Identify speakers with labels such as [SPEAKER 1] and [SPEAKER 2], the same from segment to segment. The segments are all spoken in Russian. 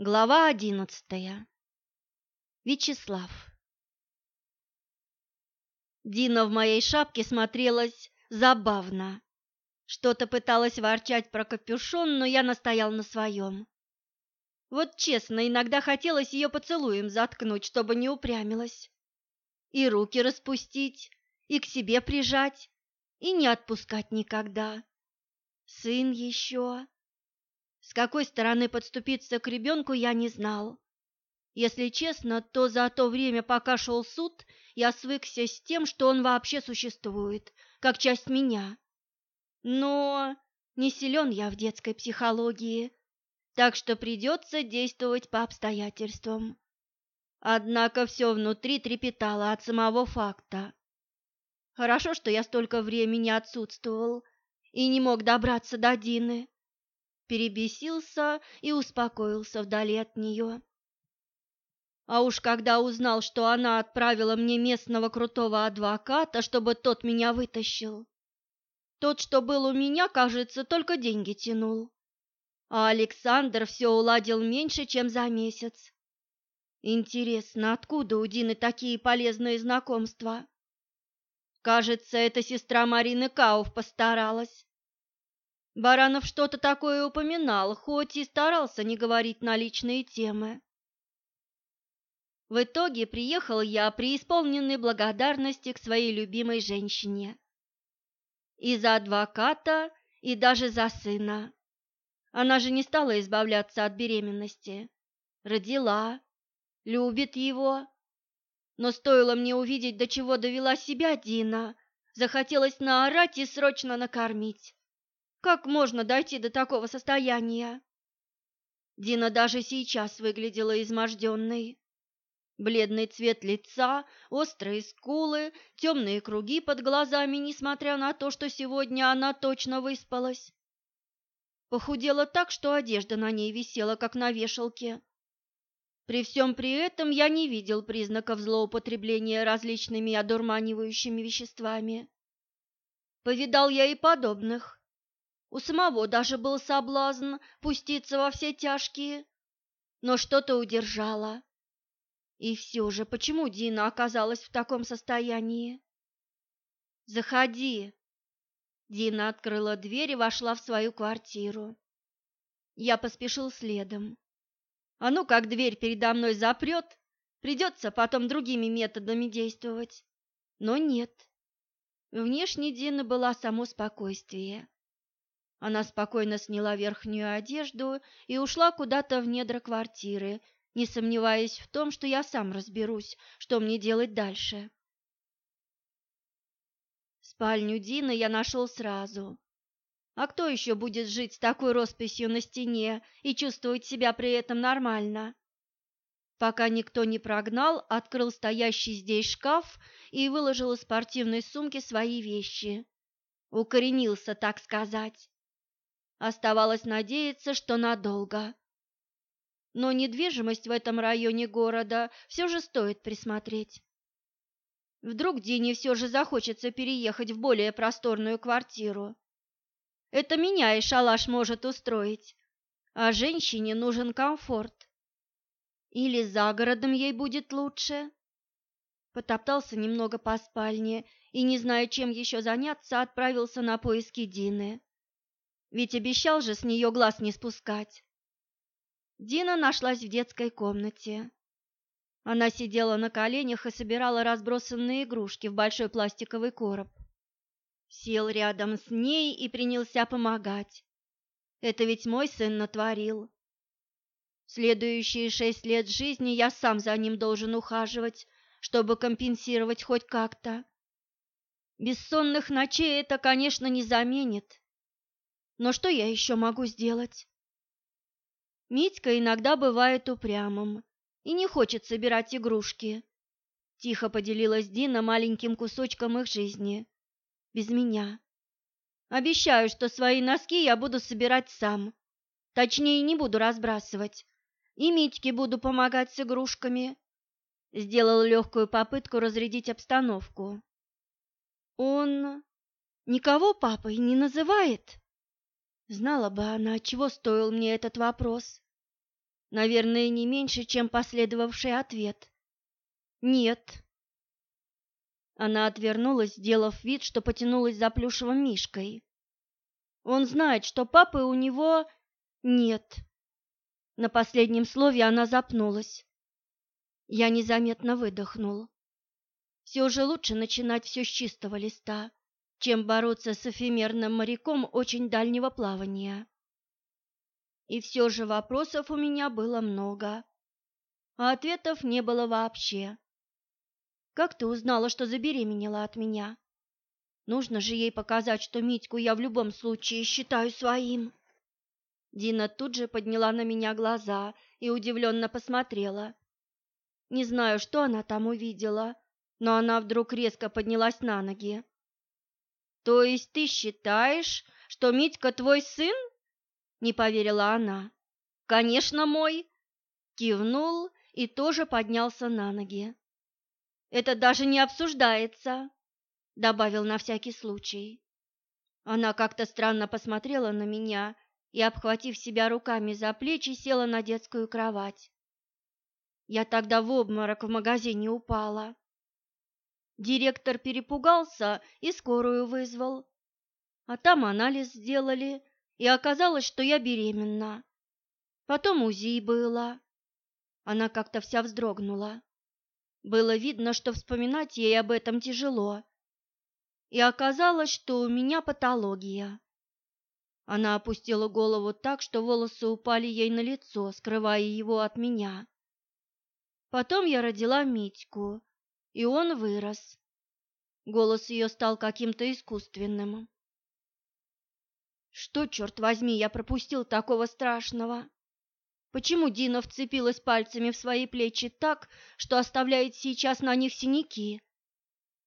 [SPEAKER 1] Глава одиннадцатая. Вячеслав. Дина в моей шапке смотрелась забавно. Что-то пыталась ворчать про капюшон, но я настоял на своем. Вот честно, иногда хотелось ее поцелуем заткнуть, чтобы не упрямилась. И руки распустить, и к себе прижать, и не отпускать никогда. Сын еще. С какой стороны подступиться к ребенку я не знал. Если честно, то за то время, пока шел суд, я свыкся с тем, что он вообще существует, как часть меня. Но не силен я в детской психологии, так что придется действовать по обстоятельствам. Однако все внутри трепетало от самого факта. Хорошо, что я столько времени отсутствовал и не мог добраться до Дины перебесился и успокоился вдали от нее. А уж когда узнал, что она отправила мне местного крутого адвоката, чтобы тот меня вытащил. Тот, что был у меня, кажется, только деньги тянул. А Александр все уладил меньше, чем за месяц. Интересно, откуда у Дины такие полезные знакомства? Кажется, эта сестра Марины Кауф постаралась. Баранов что-то такое упоминал, хоть и старался не говорить на личные темы. В итоге приехал я при исполненной благодарности к своей любимой женщине. И за адвоката, и даже за сына. Она же не стала избавляться от беременности. Родила, любит его. Но стоило мне увидеть, до чего довела себя Дина, захотелось наорать и срочно накормить. Как можно дойти до такого состояния? Дина даже сейчас выглядела изможденной. Бледный цвет лица, острые скулы, темные круги под глазами, несмотря на то, что сегодня она точно выспалась. Похудела так, что одежда на ней висела, как на вешалке. При всем при этом я не видел признаков злоупотребления различными одурманивающими веществами. Повидал я и подобных. У самого даже был соблазн пуститься во все тяжкие, но что-то удержало. И все же, почему Дина оказалась в таком состоянии? «Заходи!» Дина открыла дверь и вошла в свою квартиру. Я поспешил следом. А ну, как дверь передо мной запрет, придется потом другими методами действовать. Но нет. Внешне Дина была само спокойствие. Она спокойно сняла верхнюю одежду и ушла куда-то в недра квартиры, не сомневаясь в том, что я сам разберусь, что мне делать дальше. Спальню Дины я нашел сразу. А кто еще будет жить с такой росписью на стене и чувствовать себя при этом нормально? Пока никто не прогнал, открыл стоящий здесь шкаф и выложил из спортивной сумки свои вещи. Укоренился, так сказать. Оставалось надеяться, что надолго. Но недвижимость в этом районе города все же стоит присмотреть. Вдруг Дине все же захочется переехать в более просторную квартиру. Это меня и шалаш может устроить, а женщине нужен комфорт. Или за городом ей будет лучше. Потоптался немного по спальне и, не зная, чем еще заняться, отправился на поиски Дины. Ведь обещал же с нее глаз не спускать. Дина нашлась в детской комнате. Она сидела на коленях и собирала разбросанные игрушки в большой пластиковый короб. Сел рядом с ней и принялся помогать. Это ведь мой сын натворил. Следующие шесть лет жизни я сам за ним должен ухаживать, чтобы компенсировать хоть как-то. Бессонных ночей это, конечно, не заменит, но что я еще могу сделать? Митька иногда бывает упрямым и не хочет собирать игрушки. Тихо поделилась Дина маленьким кусочком их жизни. Без меня. Обещаю, что свои носки я буду собирать сам. Точнее, не буду разбрасывать. И Митьке буду помогать с игрушками. Сделал легкую попытку разрядить обстановку. Он никого папой не называет? Знала бы она, чего стоил мне этот вопрос. Наверное, не меньше, чем последовавший ответ. Нет. Она отвернулась, сделав вид, что потянулась за плюшевым мишкой. Он знает, что папы у него нет. На последнем слове она запнулась. Я незаметно выдохнул. Все же лучше начинать все с чистого листа, чем бороться с эфемерным моряком очень дальнего плавания. И все же вопросов у меня было много, а ответов не было вообще. Как ты узнала, что забеременела от меня? Нужно же ей показать, что Митьку я в любом случае считаю своим. Дина тут же подняла на меня глаза и удивленно посмотрела. Не знаю, что она там увидела, но она вдруг резко поднялась на ноги. «То есть ты считаешь, что Митька твой сын?» Не поверила она. «Конечно, мой!» Кивнул и тоже поднялся на ноги. «Это даже не обсуждается», — добавил на всякий случай. Она как-то странно посмотрела на меня и, обхватив себя руками за плечи, села на детскую кровать. Я тогда в обморок в магазине упала. Директор перепугался и скорую вызвал. А там анализ сделали, и оказалось, что я беременна. Потом УЗИ было. Она как-то вся вздрогнула. Было видно, что вспоминать ей об этом тяжело. И оказалось, что у меня патология. Она опустила голову так, что волосы упали ей на лицо, скрывая его от меня. Потом я родила Митьку, и он вырос. Голос ее стал каким-то искусственным. Что, черт возьми, я пропустил такого страшного? Почему Дина вцепилась пальцами в свои плечи так, что оставляет сейчас на них синяки?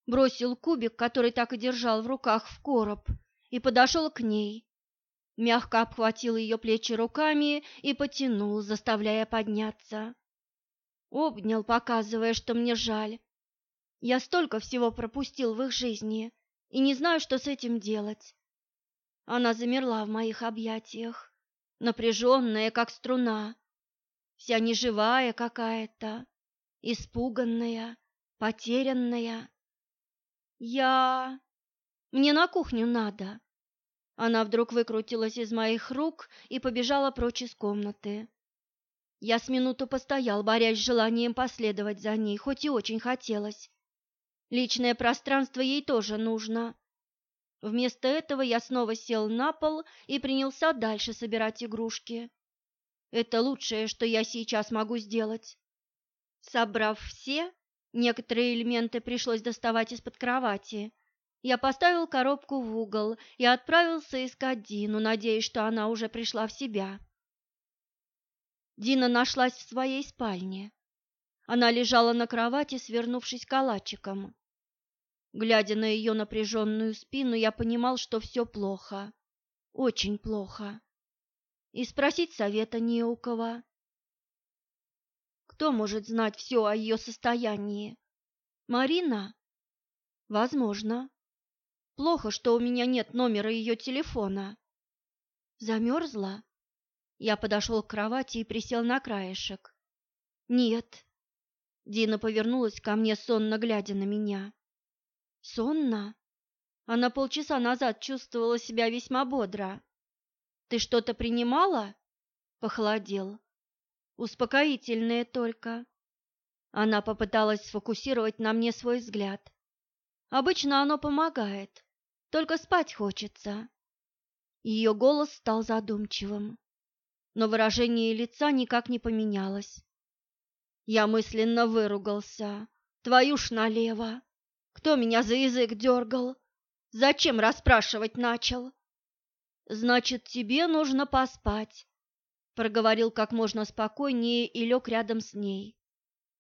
[SPEAKER 1] Бросил кубик, который так и держал в руках, в короб, и подошел к ней. Мягко обхватил ее плечи руками и потянул, заставляя подняться. Обнял, показывая, что мне жаль. Я столько всего пропустил в их жизни и не знаю, что с этим делать. Она замерла в моих объятиях, напряженная, как струна, вся неживая какая-то, испуганная, потерянная. Я... Мне на кухню надо. Она вдруг выкрутилась из моих рук и побежала прочь из комнаты. Я с минуту постоял, борясь с желанием последовать за ней, хоть и очень хотелось. Личное пространство ей тоже нужно. Вместо этого я снова сел на пол и принялся дальше собирать игрушки. Это лучшее, что я сейчас могу сделать. Собрав все, некоторые элементы пришлось доставать из-под кровати. Я поставил коробку в угол и отправился искать Дину, надеясь, что она уже пришла в себя. Дина нашлась в своей спальне. Она лежала на кровати, свернувшись калачиком. Глядя на ее напряженную спину, я понимал, что все плохо, очень плохо. И спросить совета не у кого. Кто может знать все о ее состоянии? Марина? Возможно. Плохо, что у меня нет номера ее телефона. Замерзла? Я подошел к кровати и присел на краешек. Нет. Дина повернулась ко мне, сонно глядя на меня. Сонно? Она полчаса назад чувствовала себя весьма бодро. Ты что-то принимала? Похолодел. Успокоительное только. Она попыталась сфокусировать на мне свой взгляд. Обычно оно помогает, только спать хочется. Ее голос стал задумчивым, но выражение лица никак не поменялось. Я мысленно выругался. Твою ж налево! Кто меня за язык дергал? Зачем расспрашивать начал? Значит, тебе нужно поспать, проговорил как можно спокойнее и лег рядом с ней.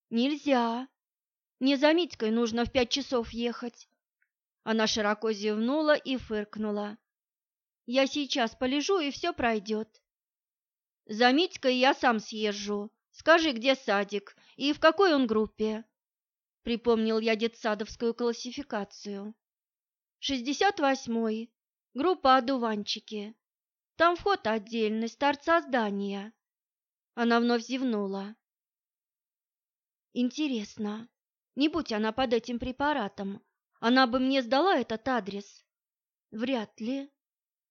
[SPEAKER 1] Нельзя. Не за Митькой нужно в пять часов ехать. Она широко зевнула и фыркнула. Я сейчас полежу, и все пройдет. За Митькой я сам съезжу. Скажи, где садик и в какой он группе? Припомнил я детсадовскую классификацию. Шестьдесят восьмой. Группа «Одуванчики». Там вход отдельный, с торца здания. Она вновь зевнула. Интересно, не будь она под этим препаратом, она бы мне сдала этот адрес? Вряд ли.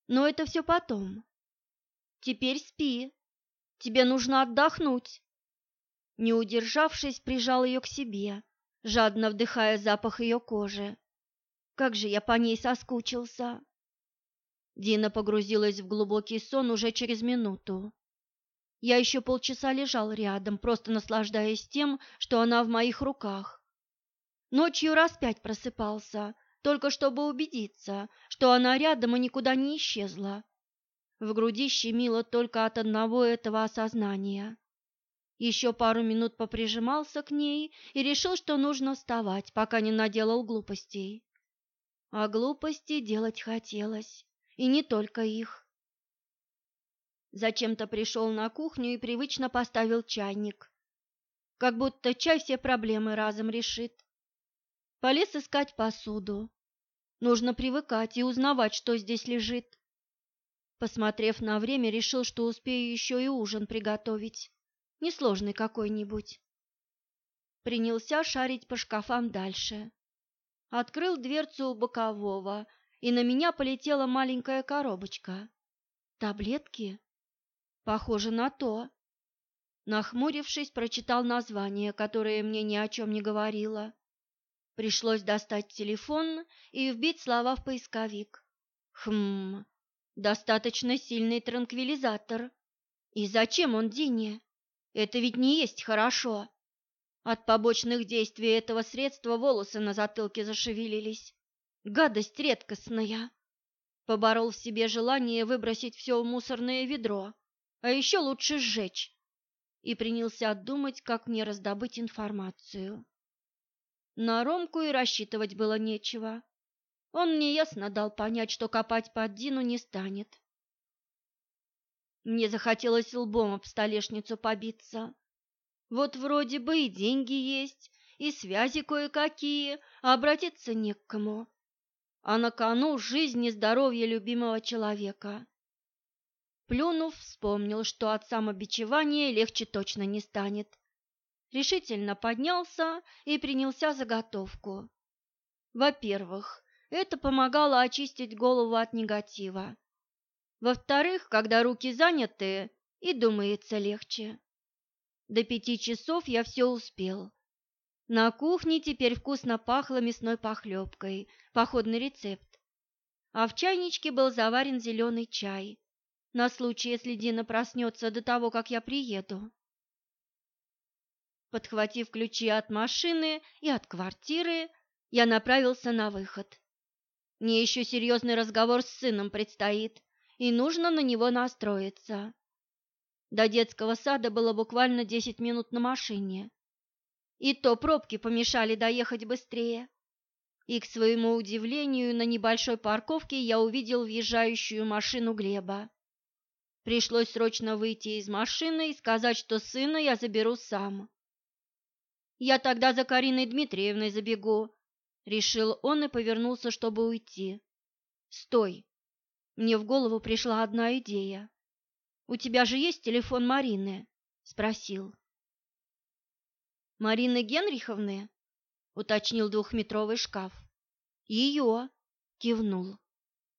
[SPEAKER 1] Но это все потом. Теперь спи. Тебе нужно отдохнуть. Не удержавшись, прижал ее к себе, жадно вдыхая запах ее кожи. Как же я по ней соскучился. Дина погрузилась в глубокий сон уже через минуту. Я еще полчаса лежал рядом, просто наслаждаясь тем, что она в моих руках. Ночью раз пять просыпался, только чтобы убедиться, что она рядом и никуда не исчезла. В груди щемило только от одного этого осознания. Еще пару минут поприжимался к ней и решил, что нужно вставать, пока не наделал глупостей. А глупости делать хотелось, и не только их. Зачем-то пришел на кухню и привычно поставил чайник. Как будто чай все проблемы разом решит. Полез искать посуду. Нужно привыкать и узнавать, что здесь лежит. Посмотрев на время, решил, что успею еще и ужин приготовить. Несложный какой-нибудь. Принялся шарить по шкафам дальше. Открыл дверцу у бокового, и на меня полетела маленькая коробочка. Таблетки? Похоже на то. Нахмурившись, прочитал название, которое мне ни о чем не говорило. Пришлось достать телефон и вбить слова в поисковик. Хм, достаточно сильный транквилизатор. И зачем он Дине? Это ведь не есть хорошо. От побочных действий этого средства волосы на затылке зашевелились. Гадость редкостная. Поборол в себе желание выбросить все в мусорное ведро, а еще лучше сжечь. И принялся думать, как мне раздобыть информацию. На Ромку и рассчитывать было нечего. Он мне ясно дал понять, что копать под Дину не станет. Мне захотелось лбом об столешницу побиться. Вот вроде бы и деньги есть, и связи кое-какие, а обратиться не к кому. А на кону жизнь и здоровье любимого человека. Плюнув, вспомнил, что от самобичевания легче точно не станет решительно поднялся и принялся за готовку. Во-первых, это помогало очистить голову от негатива. Во-вторых, когда руки заняты, и думается легче. До пяти часов я все успел. На кухне теперь вкусно пахло мясной похлебкой, походный рецепт. А в чайничке был заварен зеленый чай, на случай, если Дина проснется до того, как я приеду. Подхватив ключи от машины и от квартиры, я направился на выход. Мне еще серьезный разговор с сыном предстоит, и нужно на него настроиться. До детского сада было буквально десять минут на машине. И то пробки помешали доехать быстрее. И, к своему удивлению, на небольшой парковке я увидел въезжающую машину Глеба. Пришлось срочно выйти из машины и сказать, что сына я заберу сам. Я тогда за Кариной Дмитриевной забегу, решил он и повернулся, чтобы уйти. Стой. Мне в голову пришла одна идея. У тебя же есть телефон Марины? спросил. Марины Генриховны? уточнил двухметровый шкаф. Ее, кивнул.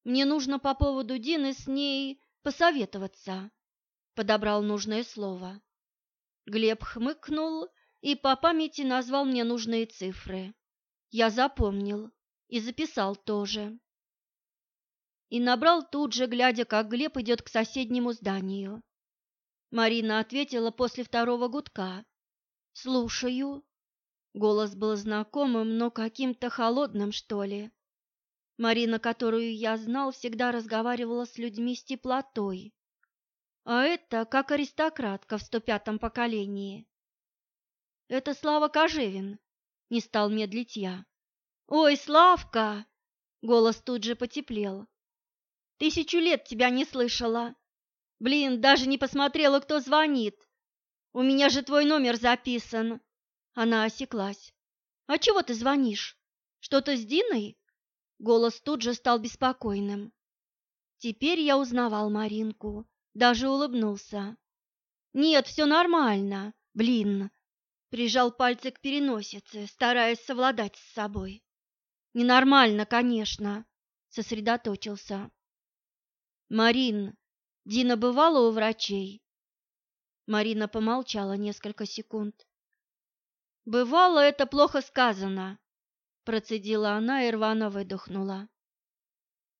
[SPEAKER 1] Мне нужно по поводу Дины с ней посоветоваться. Подобрал нужное слово. Глеб хмыкнул и по памяти назвал мне нужные цифры. Я запомнил и записал тоже. И набрал тут же, глядя, как Глеб идет к соседнему зданию. Марина ответила после второго гудка. «Слушаю». Голос был знакомым, но каким-то холодным, что ли. Марина, которую я знал, всегда разговаривала с людьми с теплотой. А это как аристократка в 105-м поколении. Это Слава Кожевин, не стал медлить я. Ой, Славка! Голос тут же потеплел. Тысячу лет тебя не слышала. Блин, даже не посмотрела, кто звонит. У меня же твой номер записан. Она осеклась. А чего ты звонишь? Что-то с Диной? Голос тут же стал беспокойным. Теперь я узнавал Маринку, даже улыбнулся. Нет, все нормально. Блин. Прижал пальцы к переносице, стараясь совладать с собой. Ненормально, конечно. Сосредоточился. Марин, Дина бывала у врачей? Марина помолчала несколько секунд. Бывало, это плохо сказано, процедила она и рвано выдохнула.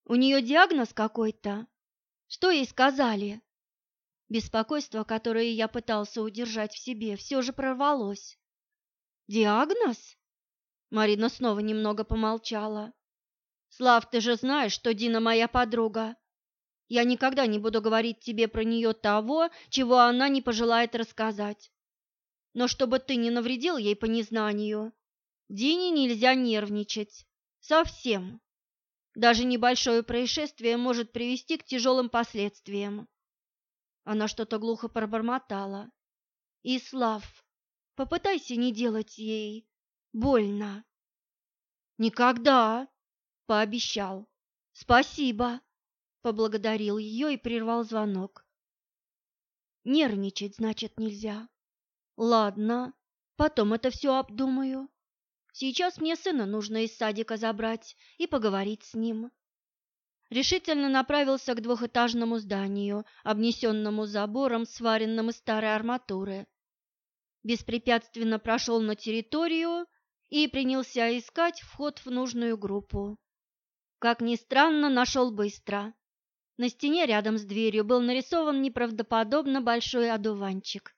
[SPEAKER 1] У нее диагноз какой-то? Что ей сказали? Беспокойство, которое я пытался удержать в себе, все же прорвалось. «Диагноз?» Марина снова немного помолчала. «Слав, ты же знаешь, что Дина моя подруга. Я никогда не буду говорить тебе про нее того, чего она не пожелает рассказать. Но чтобы ты не навредил ей по незнанию, Дине нельзя нервничать. Совсем. Даже небольшое происшествие может привести к тяжелым последствиям. Она что-то глухо пробормотала. «Ислав, попытайся не делать ей больно». «Никогда!» — пообещал. «Спасибо!» — поблагодарил ее и прервал звонок. «Нервничать, значит, нельзя. Ладно, потом это все обдумаю. Сейчас мне сына нужно из садика забрать и поговорить с ним» решительно направился к двухэтажному зданию, обнесенному забором, сваренным из старой арматуры. Беспрепятственно прошел на территорию и принялся искать вход в нужную группу. Как ни странно, нашел быстро. На стене рядом с дверью был нарисован неправдоподобно большой одуванчик.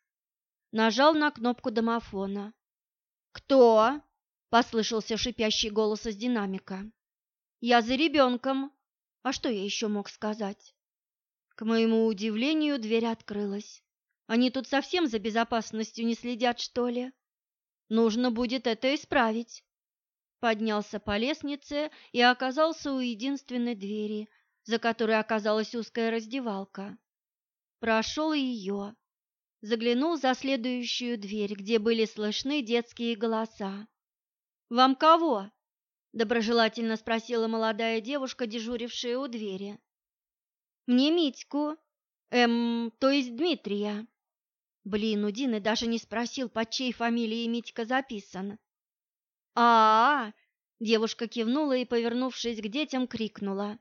[SPEAKER 1] Нажал на кнопку домофона. «Кто?» – послышался шипящий голос из динамика. «Я за ребенком», а что я еще мог сказать? К моему удивлению, дверь открылась. Они тут совсем за безопасностью не следят, что ли? Нужно будет это исправить. Поднялся по лестнице и оказался у единственной двери, за которой оказалась узкая раздевалка. Прошел ее. Заглянул за следующую дверь, где были слышны детские голоса. «Вам кого?» доброжелательно спросила молодая девушка, дежурившая у двери. Мне Митьку, эм, то есть Дмитрия. Блин, у Дины даже не спросил, под чьей фамилией Митька записан. А, -а, -а девушка кивнула и, повернувшись к детям, крикнула: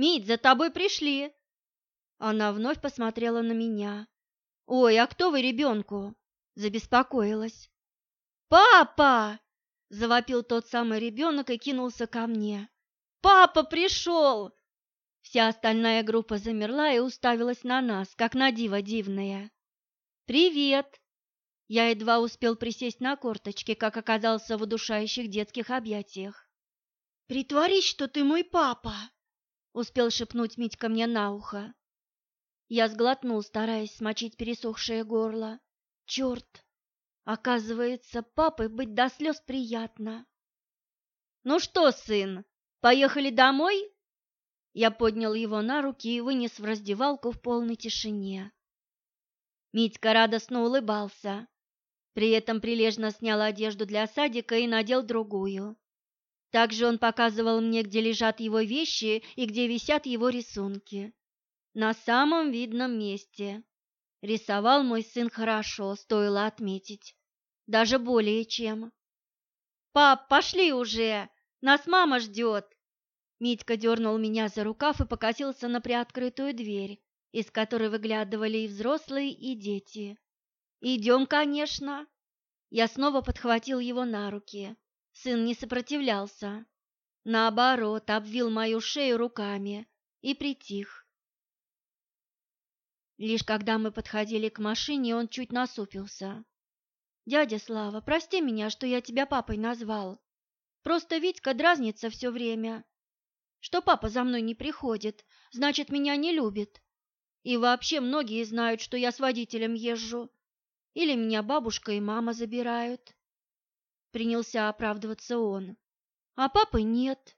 [SPEAKER 1] "Мить, за тобой пришли!" Она вновь посмотрела на меня. "Ой, а кто вы ребенку?» Забеспокоилась. "Папа!" Завопил тот самый ребенок и кинулся ко мне. «Папа пришел!» Вся остальная группа замерла и уставилась на нас, как на диво дивное. «Привет!» Я едва успел присесть на корточки, как оказался в удушающих детских объятиях. «Притворись, что ты мой папа!» — успел шепнуть Митька мне на ухо. Я сглотнул, стараясь смочить пересохшее горло. «Черт! Оказывается, папой быть до слез приятно. «Ну что, сын, поехали домой?» Я поднял его на руки и вынес в раздевалку в полной тишине. Митька радостно улыбался. При этом прилежно снял одежду для садика и надел другую. Также он показывал мне, где лежат его вещи и где висят его рисунки. На самом видном месте. Рисовал мой сын хорошо, стоило отметить даже более чем. «Пап, пошли уже! Нас мама ждет!» Митька дернул меня за рукав и покатился на приоткрытую дверь, из которой выглядывали и взрослые, и дети. «Идем, конечно!» Я снова подхватил его на руки. Сын не сопротивлялся. Наоборот, обвил мою шею руками и притих. Лишь когда мы подходили к машине, он чуть насупился. Дядя Слава, прости меня, что я тебя папой назвал. Просто Витька дразнится все время. Что папа за мной не приходит, значит, меня не любит. И вообще многие знают, что я с водителем езжу. Или меня бабушка и мама забирают. Принялся оправдываться он. А папы нет.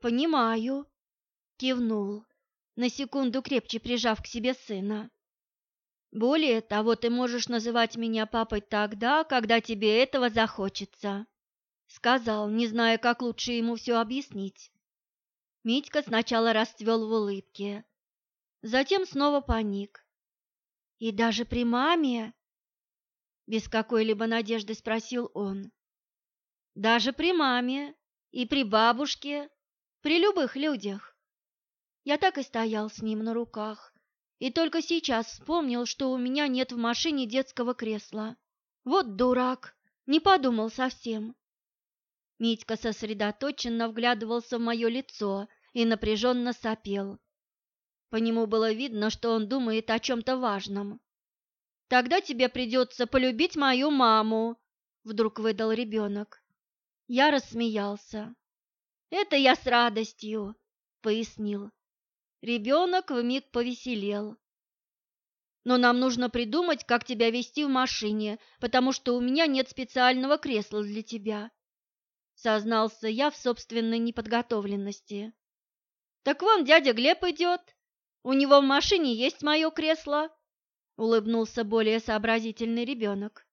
[SPEAKER 1] Понимаю. Кивнул, на секунду крепче прижав к себе сына. Более того, ты можешь называть меня папой тогда, когда тебе этого захочется, сказал, не зная, как лучше ему все объяснить. Митька сначала расцвел в улыбке, затем снова паник. И даже при маме? Без какой-либо надежды спросил он. Даже при маме и при бабушке, при любых людях. Я так и стоял с ним на руках, и только сейчас вспомнил, что у меня нет в машине детского кресла. Вот дурак, не подумал совсем. Митька сосредоточенно вглядывался в мое лицо и напряженно сопел. По нему было видно, что он думает о чем-то важном. «Тогда тебе придется полюбить мою маму», — вдруг выдал ребенок. Я рассмеялся. «Это я с радостью», — пояснил. Ребенок вмиг повеселел. «Но нам нужно придумать, как тебя вести в машине, потому что у меня нет специального кресла для тебя», — сознался я в собственной неподготовленности. «Так вон дядя Глеб идет. У него в машине есть мое кресло», — улыбнулся более сообразительный ребенок.